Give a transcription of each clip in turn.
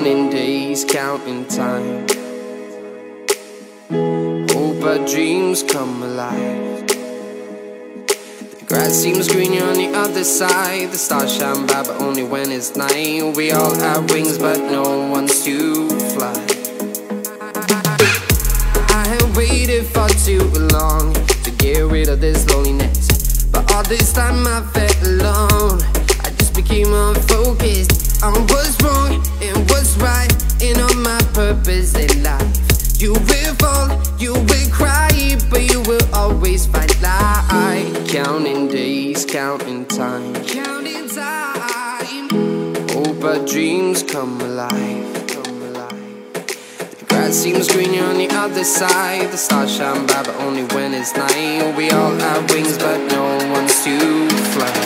Counting days, counting time. Hope our dreams come alive. The grass seems greener on the other side. The stars shine bright, but only when it's night. We all have wings, but no one's to fly. I have waited for too long to get rid of this loneliness. But all this time I felt alone. I just became unfocused on what's wrong purpose in life. You will fall, you will cry, but you will always find light. Counting days, counting time, counting time. Hope our dreams come alive. Come alive. The grass seems greener on the other side. The stars shine bright, but only when it's night. We all have wings, but no one's to fly.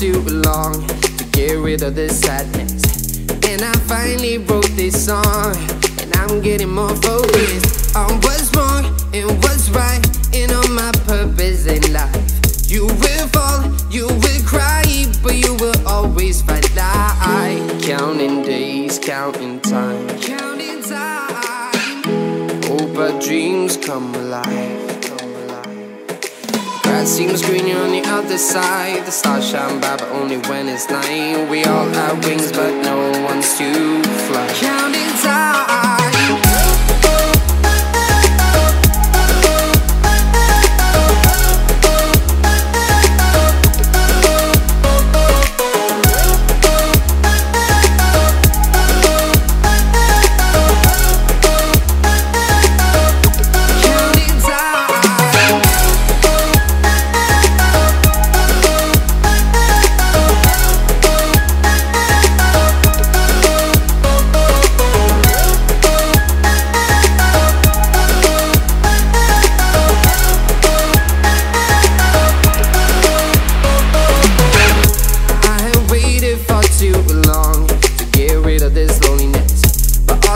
Too long to get rid of this sadness. And I finally wrote this song. And I'm getting more focused on what's wrong and what's right. And on my purpose in life. You will fall, you will cry, but you will always find light. Counting days, counting time. Counting time. Hope our dreams come alive. Grass seems greener on the other side. The stars shine bright, but only when it's night. We all have wings, but no one's to fly. Counting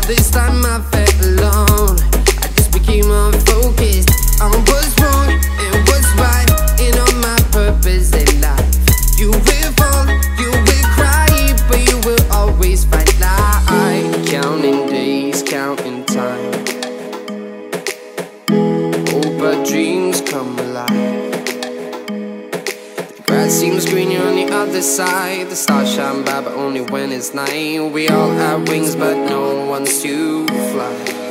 this time I felt alone. I just became unfocused on what's wrong and what's right, and on my purpose in life. You will fall, you will cry, but you will always find light. Counting days, counting time. Hope our dreams come alive. Seems greener on the other side. The stars shine bright, but only when it's night. We all have wings, but no one's to fly.